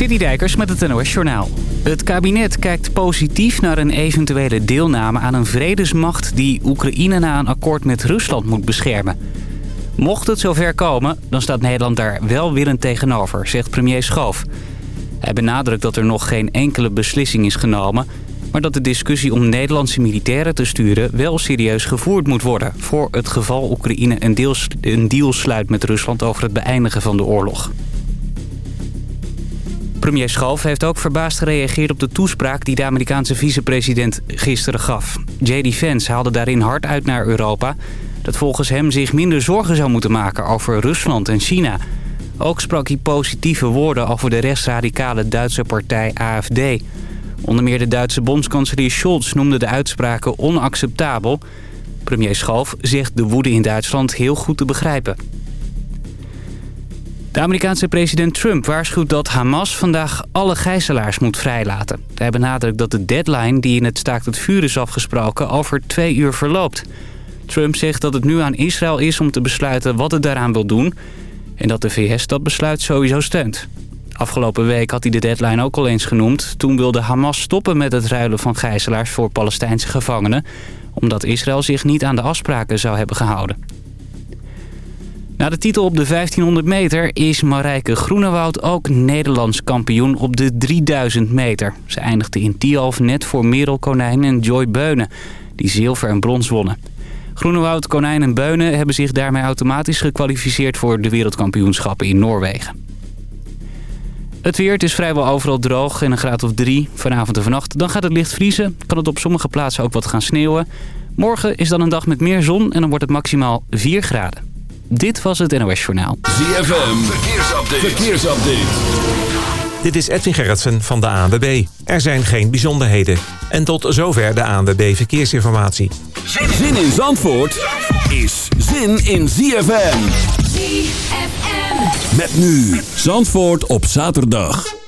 Citydijkers met het NOS Journaal. Het kabinet kijkt positief naar een eventuele deelname aan een vredesmacht... die Oekraïne na een akkoord met Rusland moet beschermen. Mocht het zover komen, dan staat Nederland daar welwillend tegenover, zegt premier Schoof. Hij benadrukt dat er nog geen enkele beslissing is genomen... maar dat de discussie om Nederlandse militairen te sturen wel serieus gevoerd moet worden... voor het geval Oekraïne een, een deal sluit met Rusland over het beëindigen van de oorlog. Premier Schoof heeft ook verbaasd gereageerd op de toespraak die de Amerikaanse vicepresident gisteren gaf. J.D. Vance haalde daarin hard uit naar Europa... dat volgens hem zich minder zorgen zou moeten maken over Rusland en China. Ook sprak hij positieve woorden over de rechtsradicale Duitse partij AFD. Onder meer de Duitse bondskanselier Scholz noemde de uitspraken onacceptabel. Premier Schoof zegt de woede in Duitsland heel goed te begrijpen. De Amerikaanse president Trump waarschuwt dat Hamas vandaag alle gijzelaars moet vrijlaten. Hij benadrukt dat de deadline die in het staakt het vuur is afgesproken over twee uur verloopt. Trump zegt dat het nu aan Israël is om te besluiten wat het daaraan wil doen... en dat de VS dat besluit sowieso steunt. Afgelopen week had hij de deadline ook al eens genoemd. Toen wilde Hamas stoppen met het ruilen van gijzelaars voor Palestijnse gevangenen... omdat Israël zich niet aan de afspraken zou hebben gehouden. Na de titel op de 1500 meter is Marijke Groenewoud ook Nederlands kampioen op de 3000 meter. Ze eindigde in Tialf net voor Merel Konijn en Joy Beunen, die zilver en brons wonnen. Groenewoud, Konijn en Beunen hebben zich daarmee automatisch gekwalificeerd voor de wereldkampioenschappen in Noorwegen. Het weer, het is vrijwel overal droog en een graad of drie. Vanavond en vannacht, dan gaat het licht vriezen. Kan het op sommige plaatsen ook wat gaan sneeuwen. Morgen is dan een dag met meer zon en dan wordt het maximaal 4 graden. Dit was het NOS Journaal. ZFM, verkeersupdate. verkeersupdate. Dit is Edwin Gerritsen van de ANWB. Er zijn geen bijzonderheden. En tot zover de ANWB Verkeersinformatie. Zin in Zandvoort is zin in ZFM. ZFM. Met nu Zandvoort op zaterdag.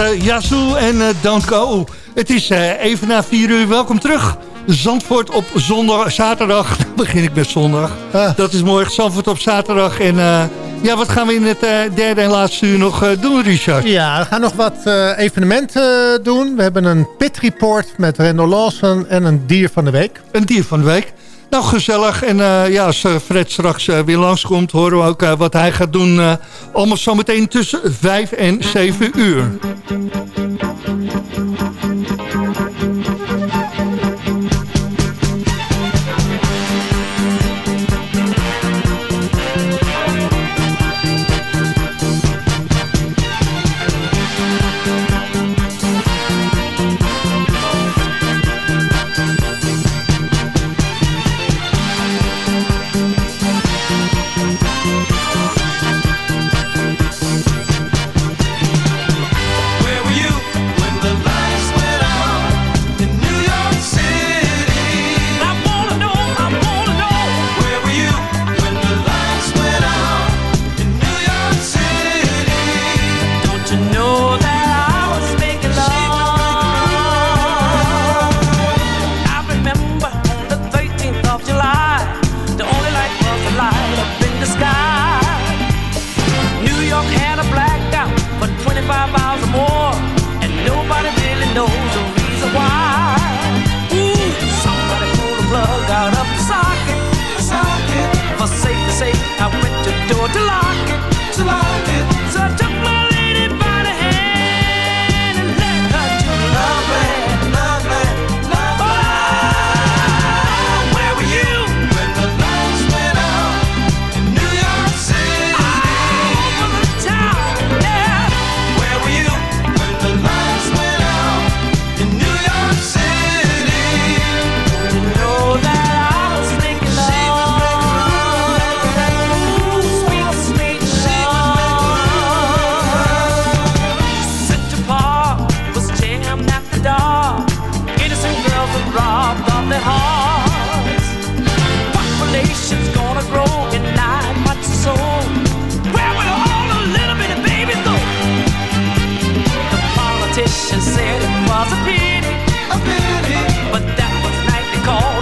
Uh, Yazoo en uh, Don't Go. Het is uh, even na 4 uur. Welkom terug. Zandvoort op zondag, zaterdag. Dan begin ik met zondag. Ah. Dat is mooi. Zandvoort op zaterdag. En ja, wat gaan we in het derde en laatste uur nog doen, Richard? Ja, we gaan nog wat evenementen doen. We hebben een pit report met Randall Lawson en een dier van de week. Een dier van de week. Nou, gezellig. En uh, ja, als Fred straks uh, weer langskomt... horen we ook wat hij gaat doen. allemaal zometeen tussen 5 en 7 uur. said it was a pity, a pity, but that was nightly cold.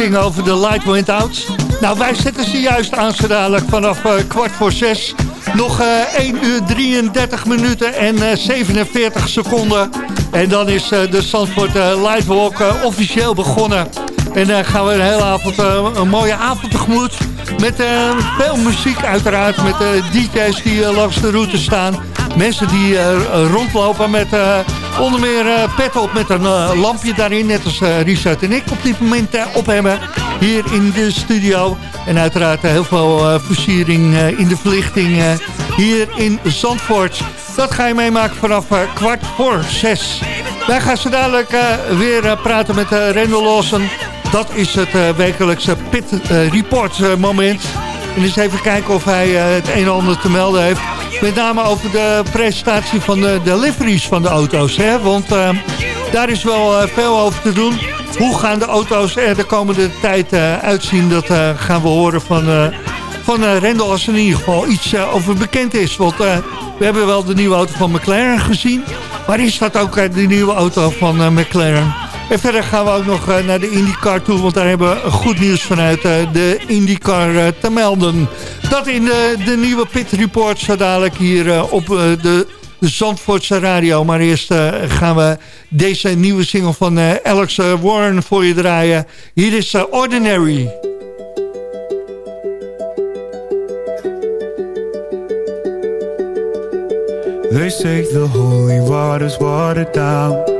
Over de Light Went Out. Nou, wij zetten ze juist aan dadelijk vanaf uh, kwart voor zes. Nog uh, 1 uur 33 minuten en uh, 47 seconden. En dan is de Zandvoort Lightwalk officieel begonnen. En dan gaan we een hele avond, een mooie avond tegemoet. Met veel muziek uiteraard, met DJ's die langs de route staan. Mensen die rondlopen met Onder meer uh, pet op met een uh, lampje daarin. Net als uh, Richard en ik op dit moment op hebben. Hier in de studio. En uiteraard heel veel versiering in de verlichting hier in Zandvoort. Dat ga je meemaken vanaf kwart voor zes. Wij gaan zo dadelijk weer praten met uh, Lawson. Dat is het wekelijkse Pit Report moment. En eens even kijken of hij het een en ander te melden heeft. Met name over de presentatie van de, deliveries van de auto's. Hè? Want uh, daar is wel uh, veel over te doen. Hoe gaan de auto's er de komende tijd uh, uitzien? Dat gaan we horen van, van Rendel als er in ieder geval iets over bekend is. Want we hebben wel de nieuwe auto van McLaren gezien. Maar is dat ook de nieuwe auto van McLaren? En verder gaan we ook nog naar de IndyCar toe. Want daar hebben we goed nieuws vanuit de IndyCar te melden. Dat in de, de nieuwe Pit Report zo dadelijk hier op de, de Zandvoortse radio. Maar eerst gaan we deze nieuwe single van Alex Warren voor je draaien. Hier is Ordinary. They say the holy water's watered down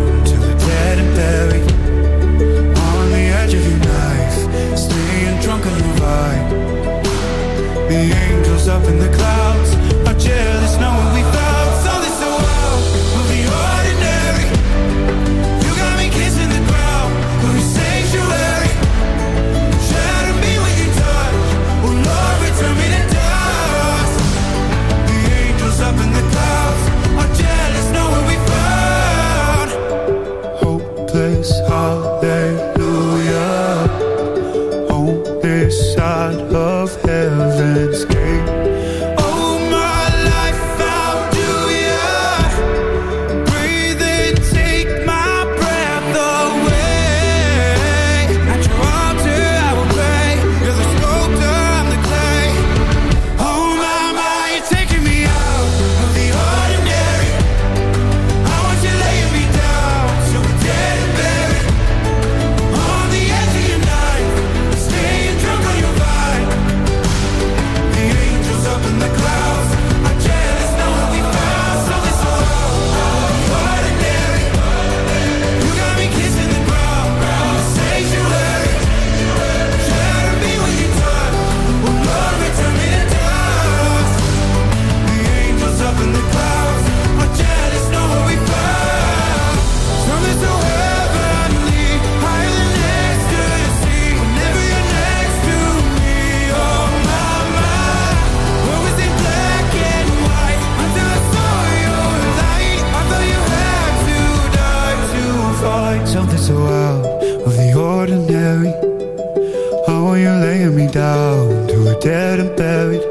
down to a dead and buried?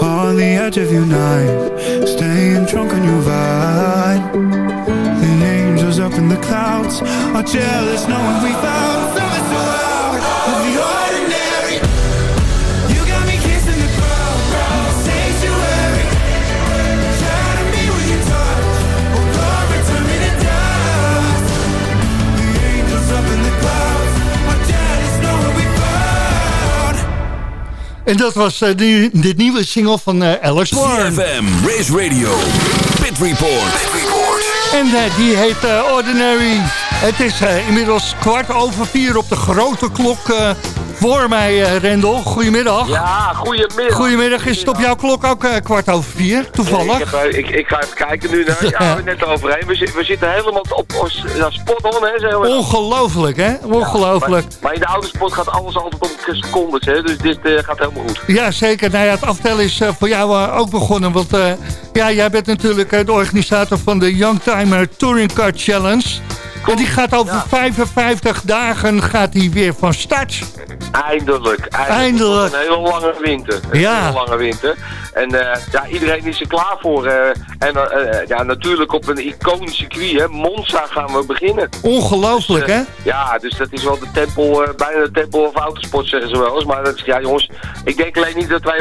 On the edge of your knife, staying drunk on your vine. The angels up in the clouds are jealous knowing we found En dat was uh, de, de, nieuwe single van uh, Alex Warren. CFM, Race Radio, Pit Report. Pit Report. En uh, die heet Ordinary. Het is eh, inmiddels kwart over vier op de grote klok eh, voor mij, eh, Rendel. Goedemiddag. Ja, goedemiddag. Goedemiddag. Is het op jouw klok ook eh, kwart over vier, toevallig? Ik, heb, eh, ik, ik ga even kijken nu naar. Ja, we net overheen. We, zitten- we zitten helemaal op, op ja, spot on, hè? We. Ongelooflijk, hè? Ongelooflijk. Maar, maar in de autosport gaat alles altijd om secondes, hè? Dus dit gaat helemaal goed. Ja, zeker. Nou ja, het aftellen is voor jou ook begonnen. Want ja, jij bent natuurlijk de organisator van de Youngtimer Touring Car Challenge. En die gaat over Ja. 55 dagen gaat die weer van start. Eindelijk. Eindelijk. Eindelijk. Een hele lange winter. Een Ja. hele lange winter. En eh, ja, iedereen is er klaar voor. eh. en eh, ja, natuurlijk op een iconisch circuit, hè. Monza gaan we beginnen. Ongelooflijk, Dus, hè? Ja, dus dat is wel de tempel, bijna de tempel of autosport zeggen ze wel eens. Maar dat is, ja jongens, ik denk alleen niet dat wij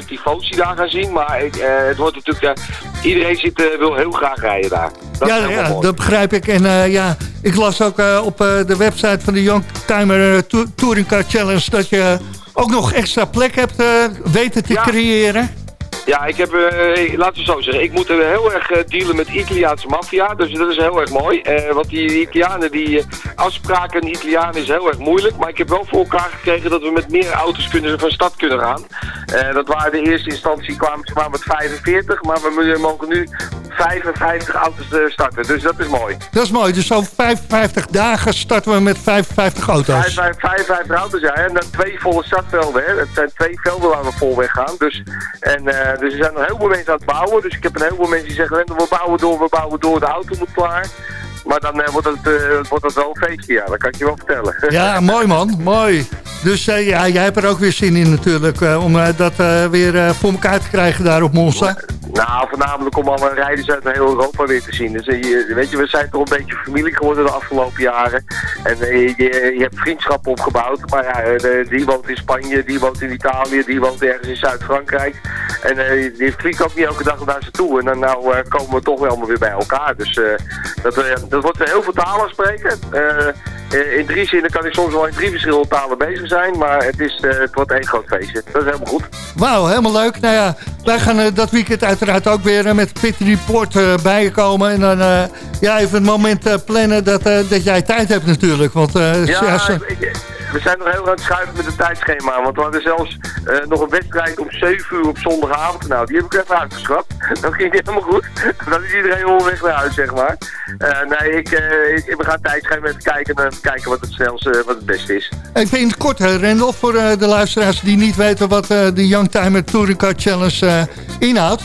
100.000 tifosi daar gaan zien. Maar ik, het wordt natuurlijk, iedereen zit, wil heel graag rijden daar. Dat ja, ja dat begrijp ik. En ja, ik las ook eh, op eh, de website van de Youngtimer eh, Tou- Touring Car Challenge... dat je ook nog extra plek hebt weten te Ja. creëren. Ja, ik heb, eh, laten we zo zeggen, ik moet er heel erg dealen met Italiaanse maffia, dus dat is heel erg mooi. Eh, want die Italianen, die afspraken in Italianen is heel erg moeilijk, maar ik heb wel voor elkaar gekregen dat we met meer auto's kunnen, van stad kunnen gaan. Dat waren de eerste instantie, kwamen ze maar met 45, maar we mo- mogen nu 55 auto's eh, starten, dus dat is mooi. Dat is mooi. Dus over 55 dagen starten we met 55 auto's. 55 auto's, ja, en dan twee volle startvelden, hè. Het zijn twee velden waar we vol weg gaan, dus, en, eh, dus er zijn heel veel mensen aan het bouwen, dus ik heb een heleboel mensen die zeggen, we bouwen door, we bouwen door, de auto moet klaar. Maar dan eh, wordt, het, eh, wordt het wel een feestje, ja, dat kan ik je wel vertellen. Ja, mooi man. Mooi. Dus eh, ja, jij hebt er ook weer zin in natuurlijk. om dat weer voor elkaar te krijgen daar op Monza. Nou, voornamelijk om alle rijders uit heel Europa weer te zien. Dus, je, weet je, we zijn toch een beetje familie geworden de afgelopen jaren. En je, je hebt vriendschappen opgebouwd. Maar ja, die woont in Spanje, die woont in Italië, die woont ergens in Zuid-Frankrijk. En die vliegt ook niet elke dag naar ze toe. En dan nou komen we toch wel weer bij elkaar. Dus dat, eh, dat wordt heel veel talen spreken. Eh, eh, in drie zinnen kan ik soms wel in drie verschillende talen bezig zijn. Maar het, is, eh, het wordt één groot feestje. Dat is helemaal goed. Wauw, helemaal leuk. Nou ja, wij gaan dat weekend uiteraard ook weer met Pit Report bijkomen. En dan ja, even een moment plannen dat, dat jij tijd hebt natuurlijk. Want Ja, ja, ik- we zijn nog heel aan het schuiven met het tijdschema. Want we hadden zelfs eh, nog een wedstrijd om 7 uur op zondagavond. Nou, die heb ik even uitgeschrapt. Dat ging niet helemaal goed. Dan is iedereen onderweg naar huis, zeg maar. Eh, nee, ik, eh, ik- we gaan tijdschema even kijken en even kijken wat het snelste, wat het beste is. Even in het kort, Rendel, voor de luisteraars die niet weten wat de Youngtimer Touring Car Challenge inhoudt.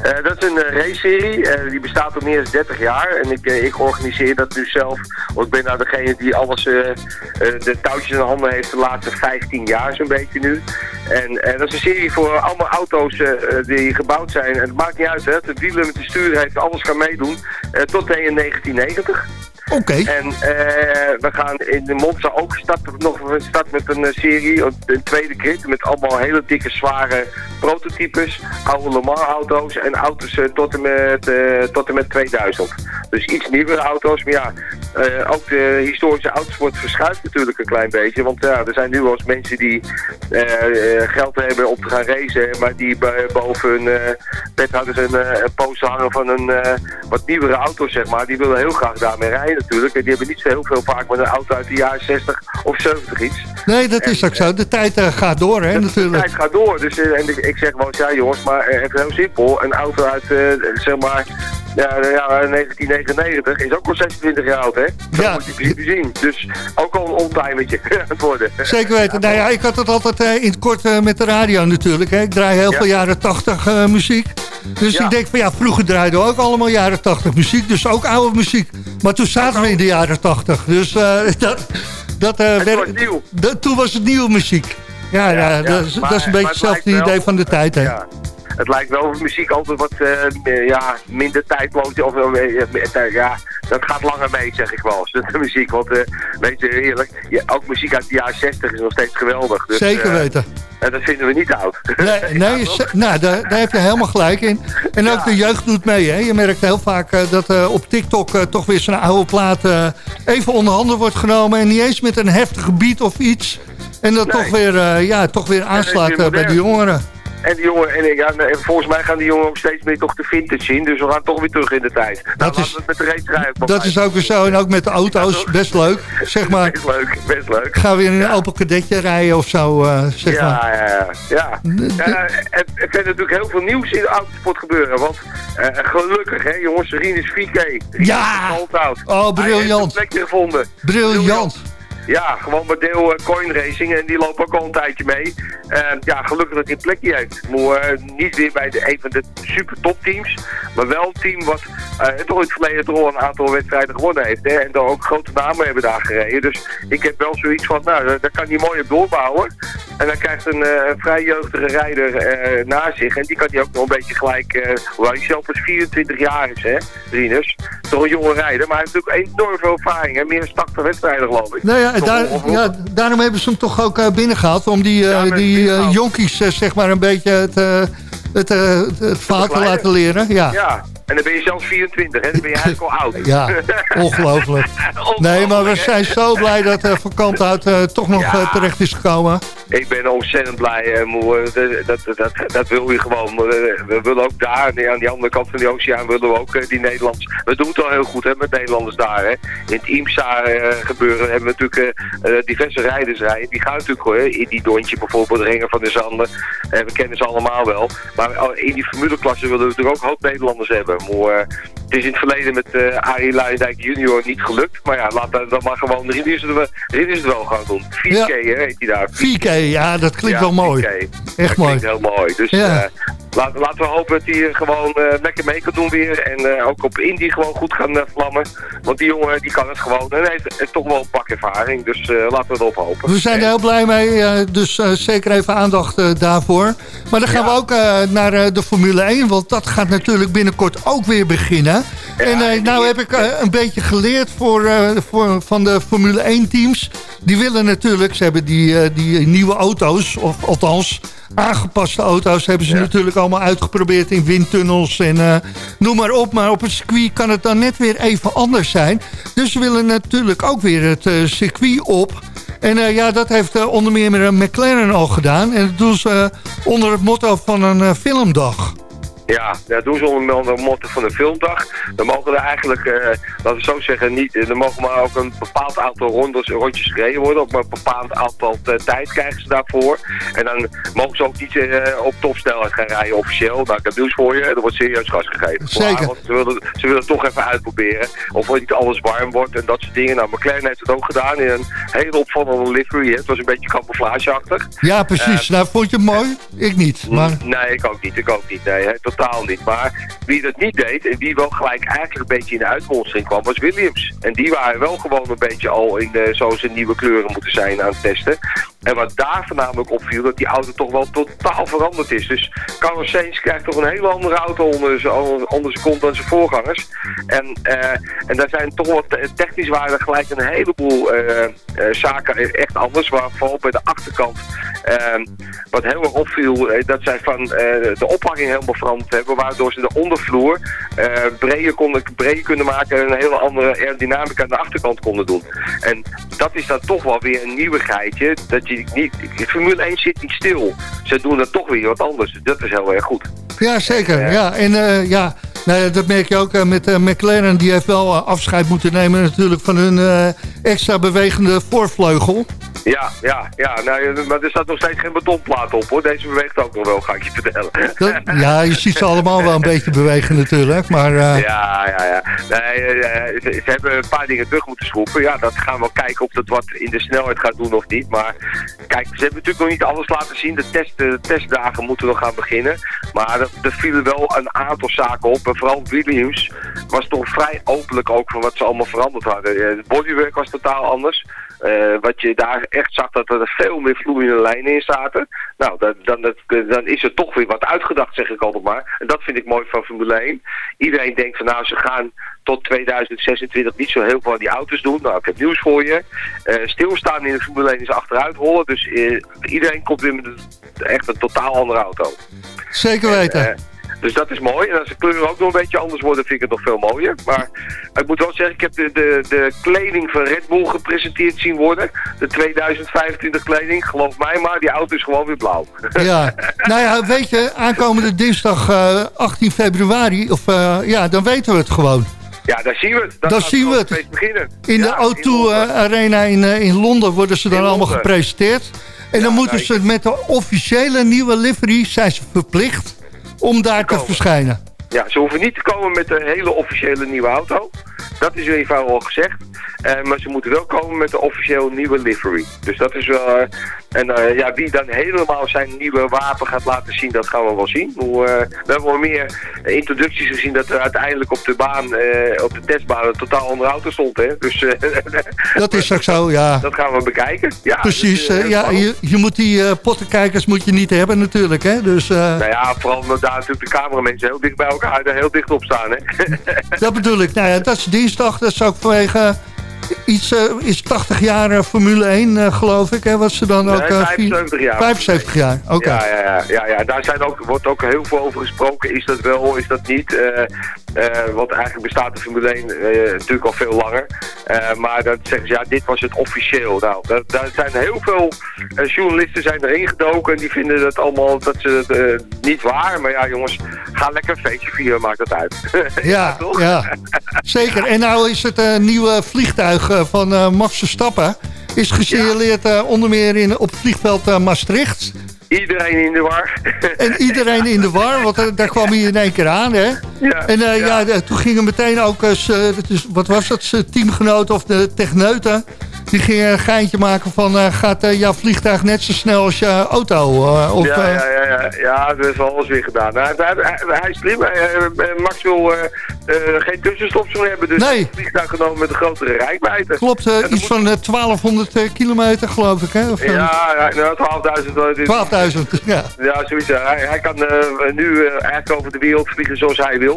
Eh, dat is een eh, race-serie. eh, die bestaat al meer dan 30 jaar. En ik, ik organiseer dat nu zelf. Want ik ben nou degene die alles, de touwtjes in de handen heeft de laatste 15 jaar zo'n beetje nu. En dat is een serie voor allemaal auto's die gebouwd zijn. En het maakt niet uit, hè. De dealer met de stuur heeft alles gaan meedoen. tot in 1990. Oké. En eh, we gaan in de Monza ook starten, nog een start met een eh, serie, een tweede krit, met allemaal hele dikke, zware prototypes, oude Le auto's en auto's eh, tot, en met, tot en met 2000. Dus iets nieuwere auto's, maar ja, eh, ook de historische autosport verschuift natuurlijk een klein beetje, want ja, er zijn nu wel eens mensen die eh, eh, geld hebben om te gaan racen, maar die bo- boven hun eh bed hadden ze een, eh, een poster hangen van een eh, wat nieuwere auto, zeg maar. Die willen heel graag daarmee rijden natuurlijk. En die hebben niet zo heel veel vaak met een auto uit de jaren 60 of 70 iets. Nee, dat is ook zo. De tijd eh, gaat door, hè, De natuurlijk. tijd gaat door. Dus eh, en ik, ik zeg wel ja jongens, maar eh, even heel simpel. Een auto uit, eh, zeg maar, ja, ja, 1999 is ook al 26 jaar oud, hè? Dat Ja. moet je zien. Dus ook al een ontimertje aan het worden. Zeker weten. Nou ja, ik had het altijd eh, in het kort eh, met de radio natuurlijk. Hè. Ik draai heel Ja. veel jaren 80 eh, muziek. Dus Ja. ik denk van ja, vroeger draaiden we ook allemaal jaren 80 muziek. Dus ook oude muziek. Maar toen zaten we in de jaren 80. Dus dat, dat, werd- nieuw. dat- toen was het nieuwe muziek. Ja, ja, dat, dat is een beetje hetzelfde idee van de tijd. Hè. Het lijkt wel of muziek altijd wat eh, eh, ja, minder tijdloos of ja, dat gaat langer mee, zeg ik wel. De muziek, want eh, weet je eerlijk, ja, ook muziek uit de jaren 60 is nog steeds geweldig. Dus, Zeker weten. En dat vinden we niet oud. Nee, nee nou, daar, daar heb je helemaal gelijk in. En ook Ja. de jeugd doet mee. Hè? Je merkt heel vaak dat op TikTok toch weer zo'n oude plaat even onder handen wordt genomen. En niet eens met een heftige beat of iets. En dat Nee. toch weer, ja, toch weer aanslaat bij de jongeren. En die jongen, en, ik- ja, en volgens mij gaan die jongen ook steeds meer toch de vintage zien. Dus we gaan toch weer terug in de tijd. Nou, Dat is- we met de Dat is ook weer zo. En ook met de auto's. Best leuk. Zeg maar, Best leuk, best leuk. gaan we in een Opel Kadetje rijden of zo. eh, zeg maar. Ja, ja, ja. ja. ja er, er kan natuurlijk heel veel nieuws in de autosport gebeuren. Want eh, gelukkig, hè, jongens, Rinus 4K. Ja! Oh, Hij heeft briljant. een plekje gevonden. Briljant. Ja, gewoon met deel eh, coin racing en die lopen ook al een tijdje mee. Ja, gelukkig dat hij een plekje heeft. Maar eh, niet weer bij de, een van de super topteams, maar wel een team wat eh, het verleden toch een aantal wedstrijden gewonnen heeft. Hè, en daar ook grote namen hebben daar gereden. Dus ik heb wel zoiets van, nou, daar, kan hij mooi op doorbouwen. En dan krijgt een, vrij jeugdige rijder na zich. En die kan hij ook nog een beetje gelijk, hoewel hij zelf pas 24 jaar is, hè, Rinus. Toch een jonge rijder, maar hij heeft natuurlijk enorm veel ervaring. Hè, meer dan 80 wedstrijden, geloof ik. Nou ja, Daar, ja, daarom hebben ze hem toch ook eh, binnengehaald. Om die, eh, Ja, die eh, jonkies zeg maar een beetje het, het, het, het verhaal te laten leren. Ja, Ja, en dan ben je zelfs 24, hè? Dan ben je eigenlijk al oud. ja ongelooflijk. Nee, maar we zijn zo blij dat uh, Van Kanthout eh, toch nog Ja. eh, terecht is gekomen. Ik ben ontzettend blij, moe. Dat, dat, dat, dat wil je gewoon. We willen ook daar, aan die andere kant van de oceaan, willen we ook die Nederlanders... We doen het al heel goed hè, met Nederlanders daar. Hè. In het IMSA gebeuren hebben we natuurlijk diverse rijders rijden. Die gaan natuurlijk hoor, in die Dontje bijvoorbeeld, Ringer van de Zanden. We kennen ze allemaal wel. Maar oh, in die formuleklasse willen we natuurlijk ook hoop Nederlanders hebben. Maar, eh, het is in het verleden met eh Arie Luijendijk junior niet gelukt. Maar ja, laat dat dan maar gewoon Rinus het, wel- Rinus het wel gaan doen. 4K Ja. hè, heet hij daar. 4K, ja, dat klinkt Ja, wel mooi. 4K. Echt dat mooi. klinkt heel mooi. Dus Ja. eh, laat, laten we hopen dat hij eh, gewoon eh, lekker mee kan doen weer. En ook op Indy gewoon goed gaan vlammen. Want die jongen die kan het gewoon. En hij heeft, toch wel een pak ervaring. Dus laten we erop hopen. We zijn er heel blij mee, dus zeker even aandacht daarvoor. Maar dan gaan we ook naar de Formule 1, want dat gaat natuurlijk binnenkort ook weer beginnen. En en nou heb ik eh, een beetje geleerd voor, eh, voor, van de Formule 1 teams. Die willen natuurlijk, ze hebben die, die nieuwe auto's, of althans aangepaste auto's... hebben ze Ja. natuurlijk allemaal uitgeprobeerd in windtunnels en noem maar op. Maar op het circuit kan het dan net weer even anders zijn. Dus ze willen natuurlijk ook weer het circuit op... En ja, dat heeft onder meer McLaren al gedaan. En dat doen ze onder het motto van een filmdag. Ja, dat doen ze onder de motto van de filmdag. Dan mogen er eigenlijk, eh, laten we zo zeggen, niet, er mogen maar ook een bepaald aantal rondes, rondjes gereden worden. Ook maar een bepaald aantal eh, tijd krijgen ze daarvoor. En dan mogen ze ook niet eh, op topsnelheid gaan rijden officieel. Nou, ik heb nieuws voor je, er wordt serieus gas gegeven. Zeker. Maar, want ze willen, ze willen het toch even uitproberen. Of het niet alles warm wordt en dat soort dingen. Nou, McLaren heeft het ook gedaan in een hele opvallende livery. hè. Het was een beetje camouflageachtig. Ja, precies. nou, vond je het mooi? Ik niet. Maar Nee, ik ook niet. Ik ook niet. Nee, hè, niet. Maar wie dat niet deed en wie wel gelijk eigenlijk een beetje in de uitmonstering kwam, was Williams. En die waren wel gewoon een beetje al in de, zo zijn nieuwe kleuren moeten zijn aan het testen. En wat daar voornamelijk opviel, dat die auto toch wel totaal veranderd is. Dus Carlos Sainz krijgt toch een hele andere auto onder zijn, onder zijn kont dan zijn voorgangers. En, eh, en daar zijn toch wat te- technisch waren gelijk een heleboel eh, eh, zaken echt anders. Waar vooral bij de achterkant wat heel erg opviel, dat zij van de ophanging helemaal veranderd hebben. Waardoor ze de ondervloer breder, konden, breder kunnen maken en een hele andere aerodynamica aan de achterkant konden doen. En dat is dan toch wel weer een nieuwigheidje. Dat je niet, de Formule 1 zit niet stil. Ze doen dan toch weer wat anders. Dat is heel erg goed. ja, zeker. Ja. Ja, en eh, ja, nou, dat merk je ook eh, met eh, McLaren. Die heeft wel eh, afscheid moeten nemen natuurlijk van hun eh, extra bewegende voorvleugel. Ja, ja, ja. Nou, maar er staat nog steeds geen betonplaat op hoor. Deze beweegt ook nog wel, ga ik je vertellen. Dat, ja, je ziet ze allemaal wel een beetje bewegen natuurlijk. Maar eh, Ja, ja, ja. Nee, eh, ze, ze hebben een paar dingen terug moeten schroeven. Ja, dat gaan we kijken of dat wat in de snelheid gaat doen of niet. Maar kijk, ze hebben natuurlijk nog niet alles laten zien. De, test, de testdagen moeten nog gaan beginnen. Maar er, er vielen wel een aantal zaken op. En vooral Williams was toch vrij openlijk ook van wat ze allemaal veranderd hadden. Eh, Het bodywork was totaal anders. Eh, wat je daar echt zag dat er veel meer vloeiende lijnen in zaten. Nou, dan, dan, dat- dan is er toch weer wat uitgedacht, zeg ik altijd maar. En dat vind ik mooi van Formule 1. Iedereen denkt van nou, ze gaan tot 2026 niet zo heel veel aan die auto's doen. Nou, ik heb nieuws voor je. Eh, stilstaan in de Formule 1 is achteruit rollen. Dus eh, iedereen komt weer met een- echt een totaal andere auto. zeker weten. Dus dat is mooi. En als de kleuren ook nog een beetje anders worden, vind ik het nog veel mooier. Maar ik moet wel zeggen, ik heb de, de, de kleding van Red Bull gepresenteerd zien worden. De 2025 kleding. Geloof mij maar, die auto is gewoon weer blauw. Ja, nou ja, weet je, aankomende dinsdag eh, 18 februari, of eh, ja, dan weten we het gewoon. Ja, daar zien we het. Daar zien we het. beginnen. In Ja, de O2 Londen. eh, Arena in, eh, in Londen worden ze dan In allemaal Londen. gepresenteerd. En dan moeten ze met de officiële nieuwe livery, zijn ze verplicht om daar te verschijnen. Ja, ze hoeven niet te komen met een hele officiële nieuwe auto. Dat is geval al gezegd. Eh, maar ze moeten wel komen met de officieel nieuwe livery. Dus dat is wel... eh, en eh, ja, wie dan helemaal zijn nieuwe wapen gaat laten zien, dat gaan we wel zien. Hoe, eh, we hebben wel meer introducties gezien dat er uiteindelijk op de baan, eh, op de testbaan, een totaal andere auto stond. Hè? Dus Dat is ook zo, ja. dat gaan we bekijken. Ja, Precies, dus, ja, je, je moet die pottenkijkers moet je niet hebben natuurlijk. Hè? Dus Nou ja, vooral omdat daar natuurlijk de cameramensen heel dicht bij elkaar, er heel dicht op staan. Hè? dat bedoel ik. Nou ja, dat is dinsdag, dat is ook vanwege iets, eh, is 80 jaar eh, Formule 1 eh, geloof ik. Hè, wat ze dan Nee, ook... eh, vier- 75 jaar. 75 jaar, oké. Ja, ja, ja, ja, ja, daar zijn ook, wordt ook heel veel over gesproken. Is dat wel, is dat niet? Eh, want eigenlijk bestaat de Formule 1 eh, natuurlijk al veel langer. Eh, maar dan zeggen ze, ja, dit was het officieel. Nou, daar, daar zijn heel veel journalisten zijn erin gedoken. En die vinden dat allemaal dat ze het, niet waar. Maar ja, jongens, ga lekker een feestje vieren, maakt dat uit. Ja, toch? ja, zeker. En nou is het nieuwe vliegtuig van Max Verstappen... is gesignaleerd onder meer in, op het vliegveld Maastricht. Iedereen in de war. En iedereen in de war, want daar kwam hij in één keer aan, hè? ja, En eh, ja, toen gingen meteen ook, is- wat was dat, zijn teamgenoten of de techneuten... die gingen een geintje maken van, eh, gaat eh, jouw vliegtuig net zo snel als je auto? of, ja, ja, ja, ja, ja, dat is alles weer gedaan. Nou, hij, hij, hij is eh, Max wil eh, geen tussenstopsel hebben, dus Nee. vliegtuig genomen met een grotere rijkwijde. Klopt, eh, iets van eh, 1200 eh, kilometer, geloof ik, hè? Of, Ja, ja, nou, 12.000. eh, dit- 12.000, ja. Ja, zoiets. Hij, hij kan nu eigenlijk over de wereld vliegen zoals hij wil.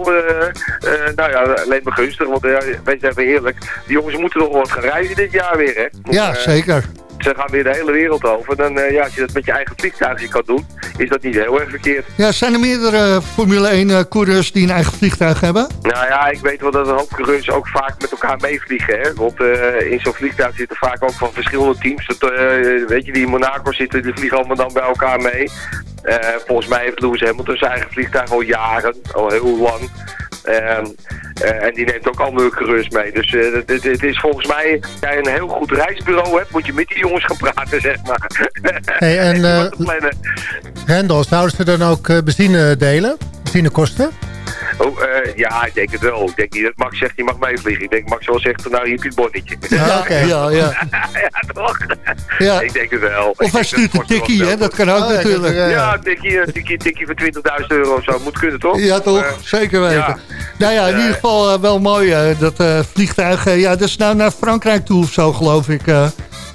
Nou ja, alleen maar gunstig. Want uh, wees even eerlijk, die jongens moeten nog wat gaan reizen dit jaar weer, hè? Ja, zeker. Ze gaan weer de hele wereld over. Dan, eh, ja, als je dat met je eigen vliegtuigje kan doen, is dat niet heel erg verkeerd. Ja, zijn er meerdere Formule 1 eh, coureurs die een eigen vliegtuig hebben? Nou ja, ik weet wel dat een hoop coureurs ook vaak met elkaar meevliegen. Hè? Want eh, in zo'n vliegtuig zitten vaak ook van verschillende teams. Dat, eh, weet je, die in Monaco zitten, die vliegen allemaal dan bij elkaar mee. Eh, volgens mij heeft Lewis Hamilton zijn eigen vliegtuig al jaren, al heel lang. Ehm, eh, en die neemt ook andere coureurs mee. Dus eh, het, is volgens mij, als jij een heel goed reisbureau hebt, moet je met die jongens gaan praten, zeg maar. Hey, en, Die eh, zouden ze dan ook eh, benzine delen? Benzinekosten? Oh, eh, ja, ik denk het wel. Ik denk niet dat Max zegt, je mag meevliegen. Ik denk Max wel zegt, nou, hier heb je het bonnetje. Ja, oké. ja, ja. ja, toch? ja. Ik denk het wel. Of hij stuurt een tikkie, hè? Dat kan ook Oh, natuurlijk. Ja, een tikkie, een tikkie, tikkie voor 20.000 euro of zo. Moet kunnen, toch? Ja, toch? Eh, Zeker weten. ja. Nou ja, in Eh, ieder geval wel mooi dat eh, vliegtuig. eh, ja, dat is nou naar Frankrijk toe of zo, geloof ik.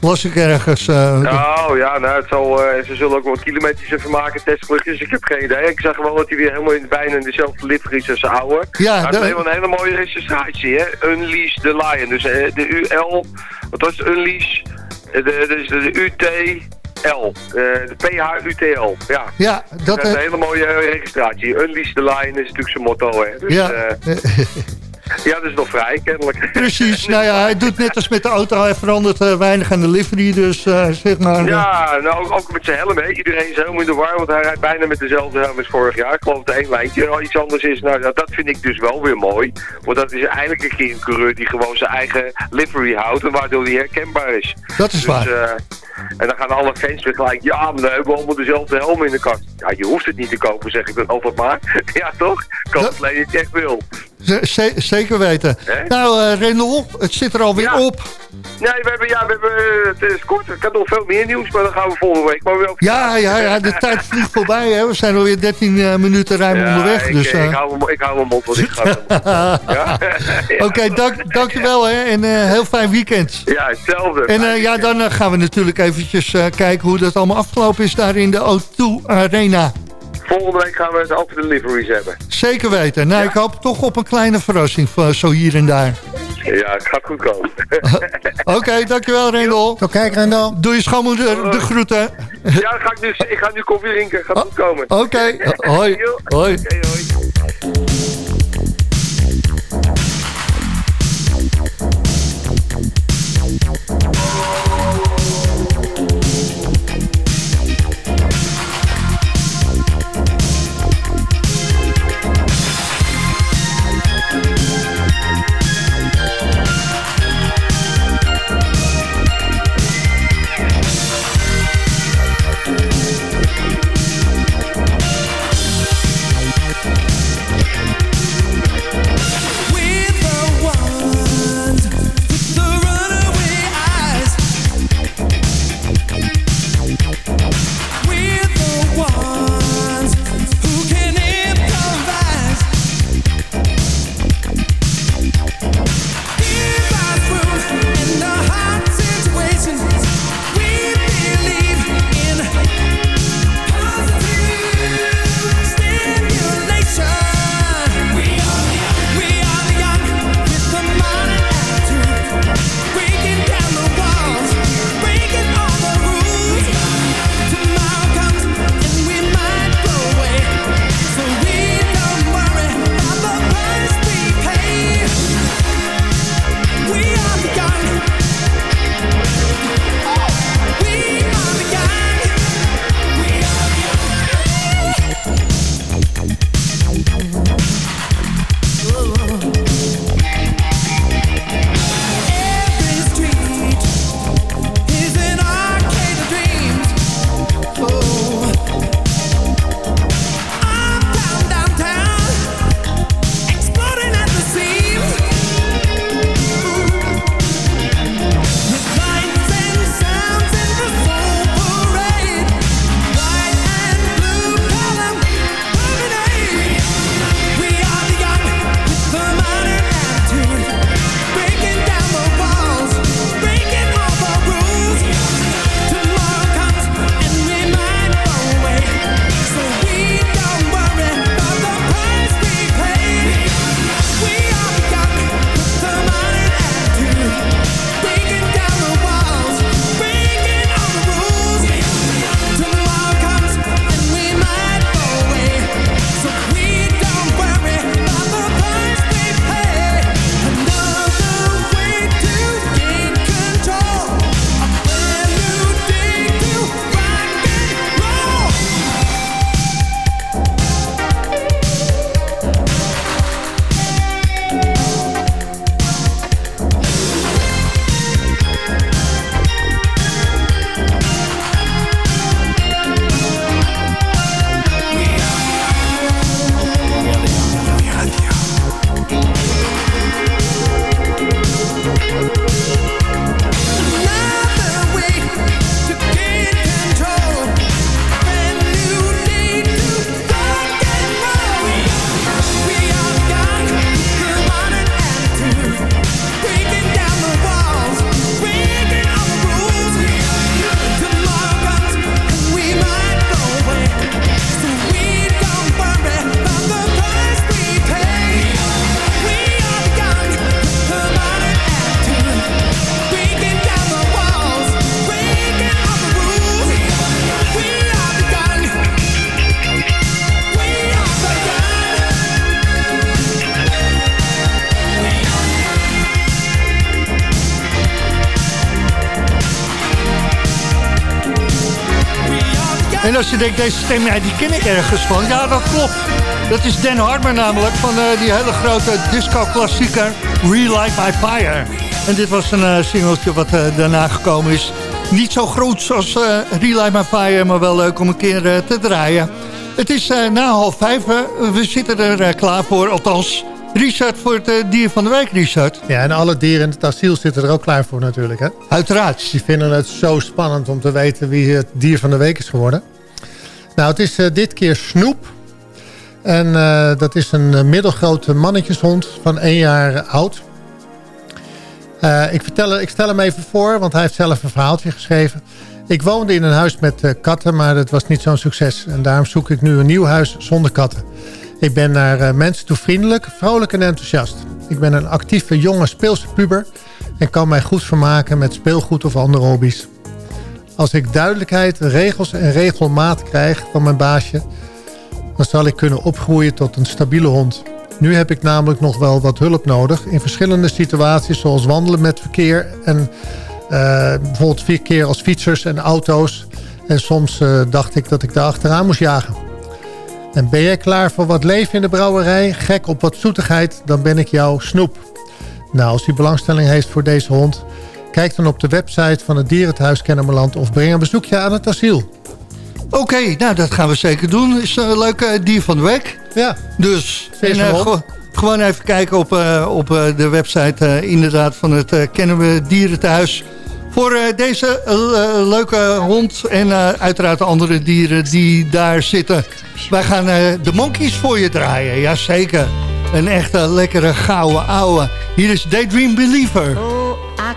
Las ik ergens. eh, Oh ja, nou, het zal, eh, ze zullen ook wel kilometers even maken, testvluchtjes. Ik heb geen idee. Ik zag wel dat hij weer helemaal in, bijna in dezelfde livery is als zijn oude. Ja, de- is een hele mooie registratie, hè. Unleash the Lion. Dus eh, de UL, wat was het? Unleash, de, dus de UTL, eh, de PHUTL, ja. ja, dat... Dat is een hele mooie registratie. Unleash the Lion is natuurlijk zijn motto, hè. Dus, ja, ja, dat is nog vrij, kennelijk. precies. Nou ja, hij doet net als met de auto. Hij verandert eh, weinig aan de livery. Dus eh, zeg maar... eh, Ja, nou ook, ook met zijn helm, hè. Iedereen is helemaal in de war, want hij rijdt bijna met dezelfde helm als vorig jaar. Ik geloof dat één lijntje al iets anders is. Nou, dat, dat vind ik dus wel weer mooi. Want dat is eigenlijk een keer een coureur die gewoon zijn eigen livery houdt en waardoor hij herkenbaar is. dat is waar. Dus, eh, en dan gaan alle fans weer gelijk, ja, maar dan hebben we allemaal dezelfde helm in de kast. Ja, je hoeft het niet te kopen, zeg ik dan altijd maar. ja, toch? Koop het alleen je echt wil. Zeker weten. Nou, Rendel, het zit er alweer Ja. op. Nee, we hebben, ja, we hebben, eh, het is kort, ik had nog veel meer nieuws, maar dan gaan we volgende week maar over Ja, ja, ja, de tijd vliegt voorbij. Hè. We zijn alweer 13 eh, minuten ruim Ja, onderweg. Ik, dus, ik, hou, mijn- ik hou mijn mond, want ik ga... ja? Oké, dank, dankjewel hè. En heel fijn weekend. ja, hetzelfde. En ja, dan gaan we natuurlijk eventjes kijken hoe dat allemaal afgelopen is daar in de O2 Arena. Volgende week gaan we het over de liveries hebben. Zeker weten. Nou, ik hoop toch op een kleine verrassing van zo hier en daar. Ja, het gaat goed komen. Oké, dankjewel Rendel. Tot kijk Rendel. Doe je schoonmoeder de groeten. ja, ga ik, nu, ik ga nu koffie drinken. Gaat goed komen. Oké, hoi. Hoi. Oké, hoi. Als je denkt, deze stem, ja, die ken ik ergens van. Ja, dat klopt. Dat is Dan Hartman namelijk, van eh, die hele grote disco-klassieker Relight My Fire. En dit was een eh, singeltje wat eh, daarna gekomen is. Niet zo groot als Relight My Fire, maar wel leuk om een keer te draaien. Het is na half vijf, we zitten er klaar voor, althans... Richard voor het dier van de week, Richard. Ja, en alle dieren in het asiel zitten er ook klaar voor natuurlijk. Hè? Uiteraard. Die vinden het zo spannend om te weten wie het dier van de week is geworden. Nou, het is eh, dit keer Snoep. En eh, dat is een eh, middelgrote mannetjeshond van één jaar oud. Ik, vertel, ik stel hem even voor, want hij heeft zelf een verhaaltje geschreven. Ik woonde in een huis met katten, maar dat was niet zo'n succes. En daarom zoek ik nu een nieuw huis zonder katten. Ik ben naar mensen toe vriendelijk, vrolijk en enthousiast. Ik ben een actieve jonge speelse puber... en kan mij goed vermaken met speelgoed of andere hobby's. Als ik duidelijkheid, regels en regelmaat krijg van mijn baasje... dan zal ik kunnen opgroeien tot een stabiele hond. Nu heb ik namelijk nog wel wat hulp nodig... in verschillende situaties zoals wandelen met verkeer... en eh, bijvoorbeeld verkeer als fietsers en auto's. En soms eh, dacht ik dat ik daar achteraan moest jagen. En ben jij klaar voor wat leven in de brouwerij? Gek op wat zoetigheid? Dan ben ik jouw snoep. Nou, als u belangstelling heeft voor deze hond... kijk dan op de website van het Dierenthuis Kennemerland... of breng een bezoekje aan het asiel. Oké, nou dat gaan we zeker doen. Is een leuk eh, dier van de week. Ja, Dus en, eh, gewoon even kijken op, eh, op eh, de website eh, inderdaad van het eh, Kennen we Dierenthuis. Voor eh, deze eh, eh, leuke hond en eh, uiteraard de andere dieren die daar zitten. Wij gaan eh, de Monkeys voor je draaien, jazeker. Een echte lekkere gouden ouwe. Hier is Daydream Believer.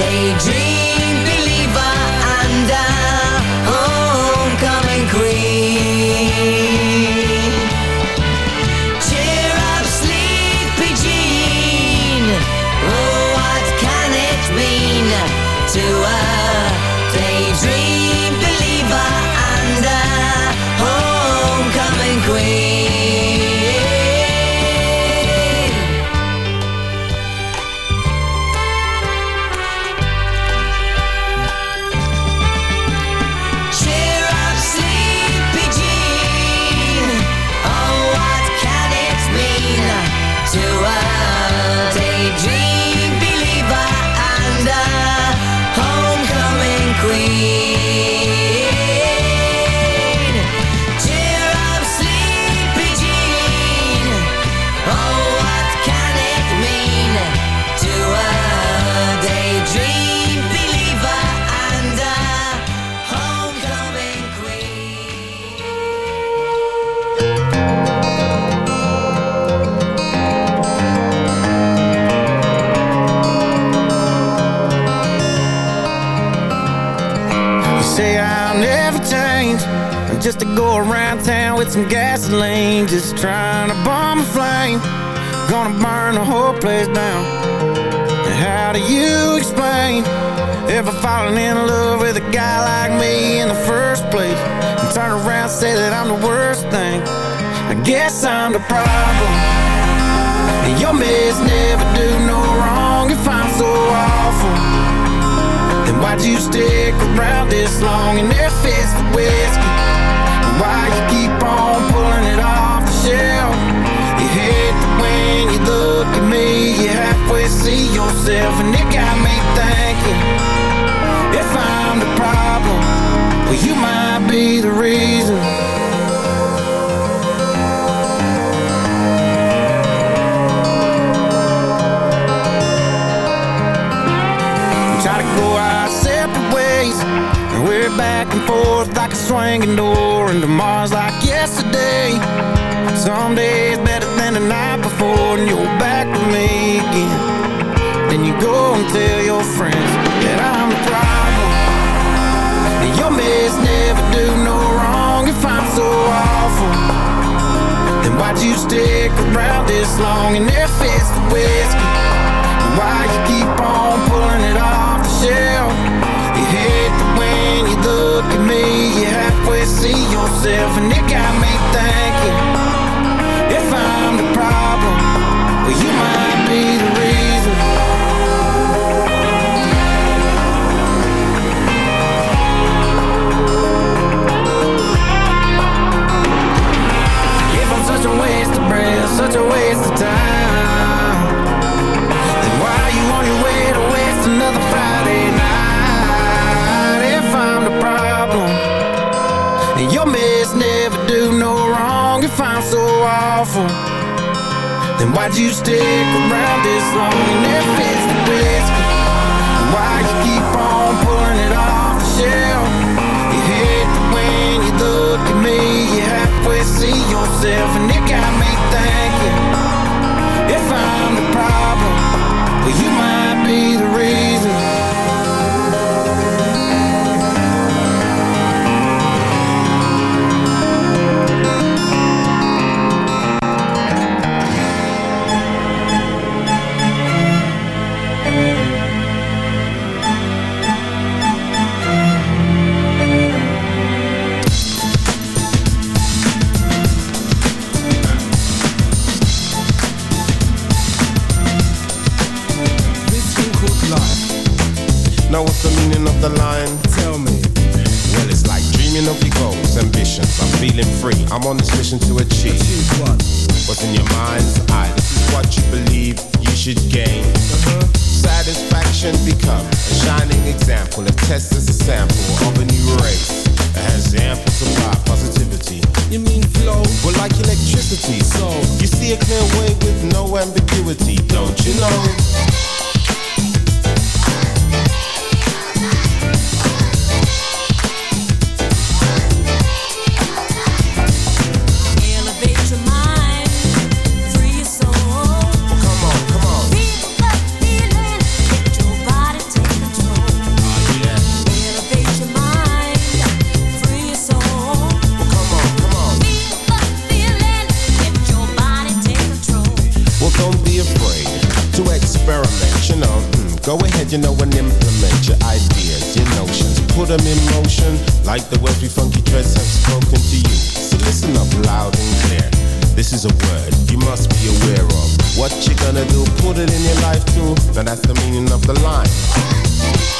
daydream some gasoline Just trying to bomb a flame. Gonna burn the whole place down. And how do you explain? Ever falling in love with a guy like me in the first place And turn around say that I'm the worst thing. I guess I'm the problem. And your mess never do no wrong If I'm so awful. Then why'd you stick around this long? And if it's the whiskey Why you keep myself and it got me thinking. If I'm the problem, well you might be the reason. We Try to go our separate ways And we're back and forth like a swinging door And tomorrow's like yesterday. Some days better than the night before And you're back with me again. Go and tell your friends that I'm the problem. Your mess never do no wrong If I'm so awful. Then why'd you stick around this long? And if it's the whiskey Why you keep on pulling it off the shelf? You hate the when you look at me You halfway see yourself And it got me thinking. If I'm the problem Well you might home Then why'd you stick around this long? And if it's the whiskey, Why you keep on pulling it off the shelf? You hate it when you look at me You halfway see yourself of the line.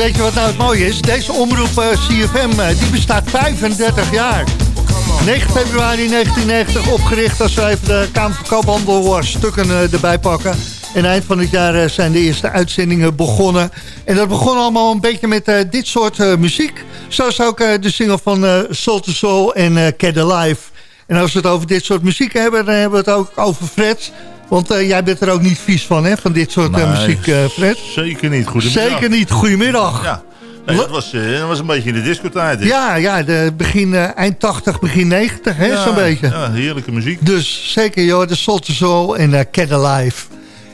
Weet je wat nou het mooie is? Deze omroep eh, CFM, eh, die bestaat 35 jaar. 9 februari 1990 opgericht als we even de Kamer van Koophandel eh, stukken erbij pakken. En eind van het jaar zijn de eerste uitzendingen begonnen. En dat begon allemaal een beetje met dit soort muziek. Zoals ook de single van Soul to Soul en eh Cat Alive. En als we het over dit soort muziek hebben, dan hebben we het ook over Fred. Want eh, jij bent er ook niet vies van, hè? Van dit soort eh, muziek, eh, Fred. Zeker niet. Goedemiddag. Zeker niet. Goedemiddag. Ja. Nee, dat, was, dat was een beetje in de discotijd. hè? Ja, ja de begin, eind 80, begin 90, hè, Ja, zo'n beetje. Ja, heerlijke muziek. Dus zeker, joh, de Soul to Soul en eh Cat Alive.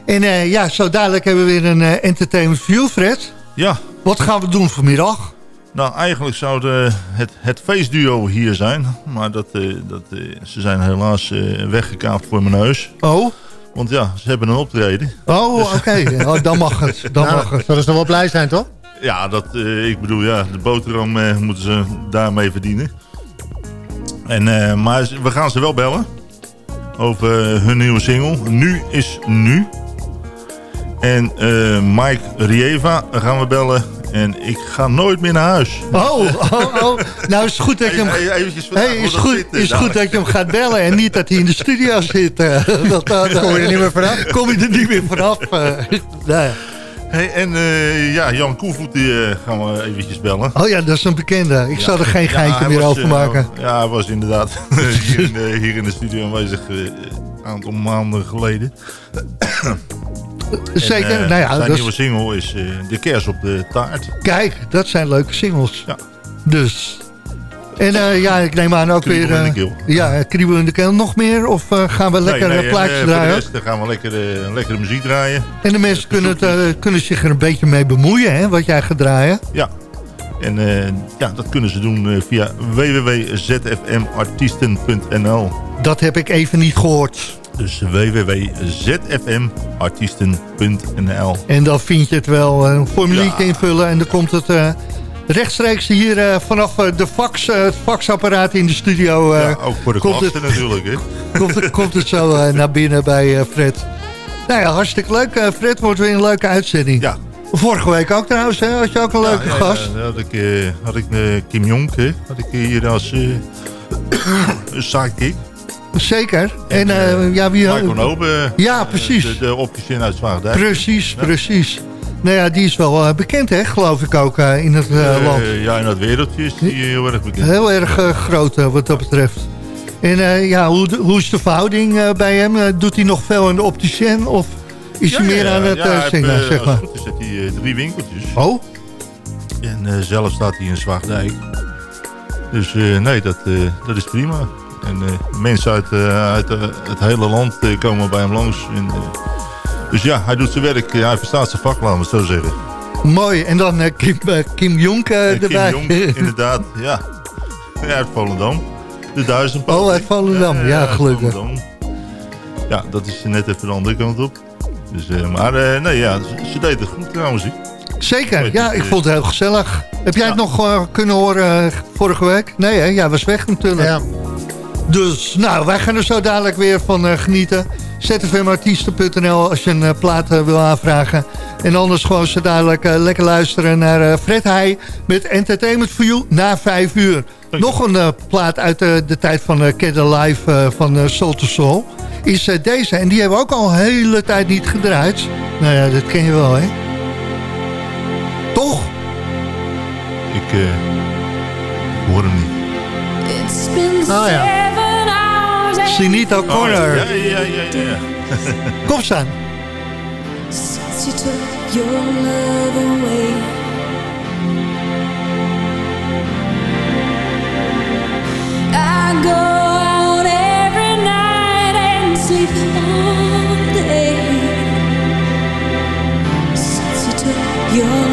En ja, zo dadelijk hebben we weer een entertainment view, Fred. Ja. Wat gaan we doen vanmiddag? Nou, eigenlijk zou de, het, het feestduo hier zijn. Maar dat, dat, ze zijn helaas weggekaapt voor mijn neus. Oh? Want ja, ze hebben een optreden. Oh, oké. Oh, dan mag het. Dan Nou, mag het. Zullen ze nog wel blij zijn, toch? Ja, dat, eh, ik bedoel, ja, de boterham eh, moeten ze daarmee verdienen. En, eh, maar we gaan ze wel bellen. Over hun nieuwe single. Nu is nu. En eh, Mike Rieva gaan we bellen. En ik ga nooit meer naar huis. Oh, oh, oh. Nou is het goed dat je hem... Hey, is goed, eh, is goed dat je hem gaat bellen en niet dat hij in de studio zit. eh. dat, dat- Kom je er niet meer vanaf? Kom je er niet meer vanaf. eh. Nou ja. Hey, en eh, ja, Jan Koevoet die, eh, gaan we eventjes bellen. Oh ja, dat is een bekende. Ik zal er geen Ja, geintje meer was, over eh, maken. ja, hij was inderdaad hier, in de, hier in de studio aanwezig eh, een aantal maanden geleden. Zeker, En, eh, nou ja, zijn is- nieuwe single is eh, De Kers op de Taart. Kijk, dat zijn leuke singles. Ja. Dus. En eh, ja, ik neem aan ook Kriebel weer... in de eh, keel. ja, kriebel in de keel. Nog meer? Of eh, gaan we lekker Nee, nee, eh, draaien? rest, dan gaan we lekker, eh, lekkere muziek draaien. En de mensen kunnen, het, eh, kunnen zich er een beetje mee bemoeien, hè, wat jij gaat draaien. Ja. En eh, ja, dat kunnen ze doen eh, via www.zfmartiesten.nl Dat heb ik even niet gehoord. Dus www.zfmartiesten.nl En dan vind je het wel. eh, Een formuliertje Ja. invullen en dan komt het eh, rechtstreeks hier eh, vanaf de fax, het faxapparaat in de studio. Ja, ook voor de komt klachten het, natuurlijk. Hè. komt, het, komt het zo naar binnen bij Fred. Nou ja, hartstikke leuk. Fred wordt weer een leuke uitzending. Ja. Vorige week ook trouwens, hè? had je ook een leuke Ja, gast. ja, had ik, had ik Kim Jong hè, had ik hier als sidekick. Zeker. En eh, ja, wie... Ja, precies. De, de opticien uit Zwaagdijk. Precies, precies. Nou ja, die is wel eh, bekend, hè, geloof ik ook, eh, in het eh, Eh, land. ja, in dat wereldje is die heel erg bekend. Heel erg eh, groot eh, wat dat betreft. En eh, ja, hoe, hoe is de verhouding eh, bij hem? Eh, doet hij nog veel aan de opticien of is Ja, hij meer ja, aan het ja, eh, zingen, eh, zeg maar? het goed is heeft hij eh, drie winkeltjes. Oh? En eh, zelf staat hij in Zwaagdijk. Dus eh, nee, dat, eh, dat is prima. En eh, mensen uit, eh, uit eh, het hele land eh, komen bij hem langs. En, dus ja, hij doet zijn werk. hij verstaat zijn vak, laten we het zo zeggen. Mooi. En dan eh, Kim, Kim Jonk eh, En Kim erbij. Jong, inderdaad, ja. ja. Uit Volendam. De duizend. Oh, uit Volendam. Ja, gelukkig. Volendam. Ja, dat is net even de andere kant op. Dus, eh, maar eh, nee, ja, ze, ze deed het goed trouwens. Zeker, ja, ik vond het heel gezellig. Heb jij het nog eh, kunnen horen vorige week? Nee, hè? Jij was weg natuurlijk. Ja. Dus, nou, wij gaan er zo dadelijk weer van eh, genieten. zfmartiesten.nl als je een eh, plaat eh, wil aanvragen. En anders gewoon zo dadelijk lekker luisteren naar eh, Fred Heij... met Entertainment for You na vijf uur. Nog een plaat uit de tijd van uh, Kid Alive eh, van eh, Soul to Soul... is deze. En die hebben we ook al een hele tijd niet gedraaid. Nou ja, dat ken je wel, hè? Toch? Ik, eh, ik hoor hem niet. Oh ja. Sinita Corner. Oh, ja, ja, ja, ja, ja. Kom staan. Since you took your love away. I go out every night and sleep all day. Since you took your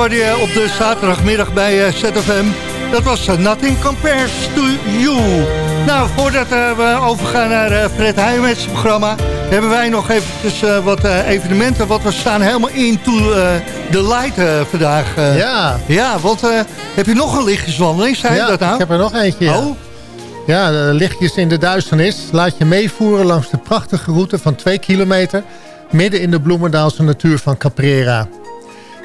hoorde je op de zaterdagmiddag bij eh, ZFM. Dat was eh, Nothing Compares to You. Nou, voordat eh, we overgaan naar Fred Heijmets programma... hebben wij nog eventjes wat evenementen. Want we staan helemaal into eh, the light vandaag. Ja. Ja, want heb je nog een lichtjeswandeling? Zei je ja, dat nou? ik heb er nog eentje. Ja. Oh, Ja, de lichtjes in de duisternis. Laat je meevoeren langs de prachtige route van 2 kilometer... midden in de Bloemendaalse natuur van Caprera.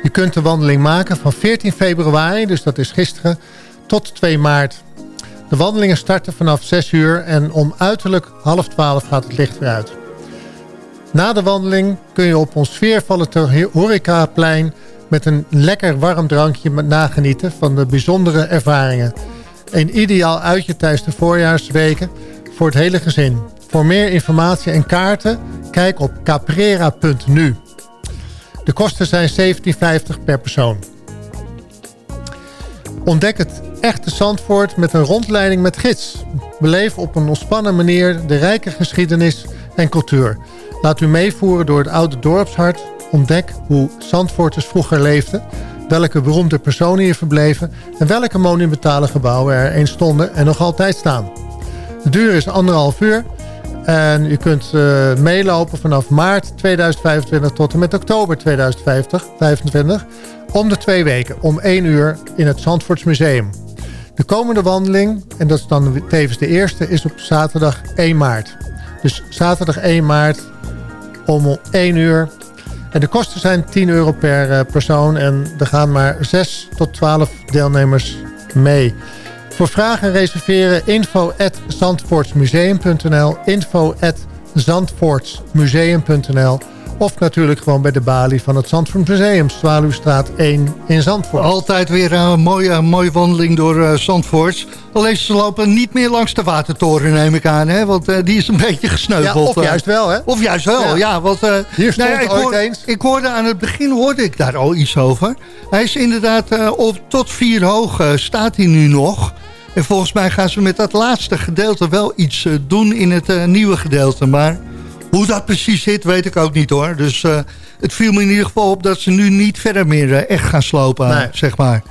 Je kunt de wandeling maken van 14 februari, dus dat is gisteren, tot 2 maart. De wandelingen starten vanaf 6 uur en om uiterlijk half 12 gaat het licht weer uit. Na de wandeling kun je op ons sfeervolle horecaplein... met een lekker warm drankje nagenieten van de bijzondere ervaringen. Een ideaal uitje tijdens de voorjaarsweken voor het hele gezin. Voor meer informatie en kaarten, kijk op caprera.nu. De kosten zijn 17,50 per persoon. Ontdek het echte Zandvoort met een rondleiding met gids. Beleef op een ontspannen manier de rijke geschiedenis en cultuur. Laat u meevoeren door het oude dorpshart. Ontdek hoe Zandvoorters vroeger leefden. Welke beroemde personen hier verbleven. En welke monumentale gebouwen er eens stonden en nog altijd staan. De duur is anderhalf uur. En u kunt eh, meelopen vanaf maart 2025 tot en met oktober 2025. Om de twee weken, om één uur in het Zandvoorts Museum. De komende wandeling, en dat is dan tevens de eerste, is op zaterdag 1 maart. Dus zaterdag 1 maart om 1 uur. En de kosten zijn 10 euro per eh, persoon en er gaan maar 6 tot 12 deelnemers mee. Voor vragen en reserveren info at zandvoortsmuseum.nl info at zandvoortsmuseum.nl of natuurlijk gewoon bij de balie van het Zandvoort Museum, Zwaluwstraat 1 in Zandvoort. altijd weer een mooie, mooie wandeling door eh, Zandvoort. Alleen ze lopen niet meer langs de watertoren, neem ik aan. Hè? Want eh, die is een beetje gesneuveld. Ja, of eh. juist wel, hè? Of juist wel, ja. Ja. want, eh, Hier stond nou ja, ik, ooit hoor- eens. ik hoorde aan het begin hoorde ik daar al iets over. Hij is inderdaad eh, op tot vier hoog eh, staat hij nu nog. En volgens mij gaan ze met dat laatste gedeelte wel iets eh, doen in het eh, nieuwe gedeelte. Maar hoe dat precies zit, weet ik ook niet hoor. Dus eh, het viel me in ieder geval op dat ze nu niet verder meer eh, echt gaan slopen, Nee. zeg maar.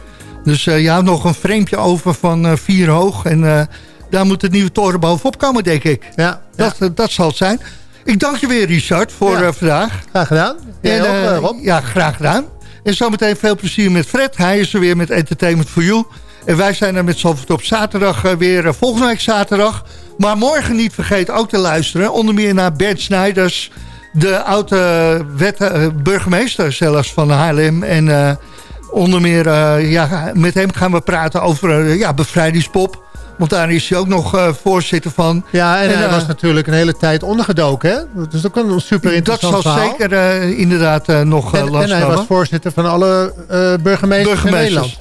Dus eh, je houdt nog een framepje over van vier hoog. En daar moet het nieuwe toren bovenop komen, denk ik. Ja, Dat, dat zal het zijn. Ik dank je weer, Richard, voor Ja. vandaag. graag gedaan. En, ook? Ja, graag gedaan. En zometeen veel plezier met Fred. Hij is er weer met Entertainment for You. En wij zijn er met Zalvert op zaterdag weer, volgende week zaterdag. Maar morgen niet vergeten ook te luisteren. Onder meer naar Bert Snijders, de oude wet, eh, burgemeester zelfs van Haarlem. En eh, onder meer, eh, ja, met hem gaan we praten over ja, bevrijdingspop. Want daar is hij ook nog voorzitter van. Ja, en, En, hij was natuurlijk een hele tijd ondergedoken, hè? Dat is ook een super Dat interessant zal verhaal. zeker inderdaad nog En, en lastig hij was voorzitter van alle eh, burgemeesters, in Nederland.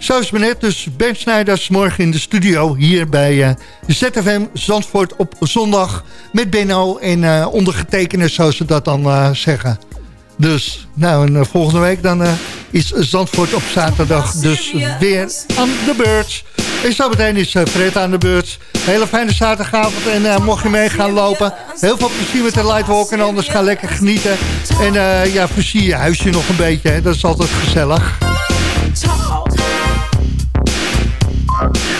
Zo is het net. Dus Ben Snijders morgen in de studio hier bij eh, ZFM Zandvoort op zondag. Met Benno en eh ondergetekende, zoals ze dat dan eh, zeggen. Dus, nou, en volgende week dan is Zandvoort op zaterdag dus weer aan de beurt. En zo meteen is Fred aan de beurt. Hele fijne zaterdagavond en mocht je mee gaan lopen... heel veel plezier met de Lightwalk en anders ga lekker genieten. En ja, versier je huisje nog een beetje, hè. dat is altijd gezellig. heart.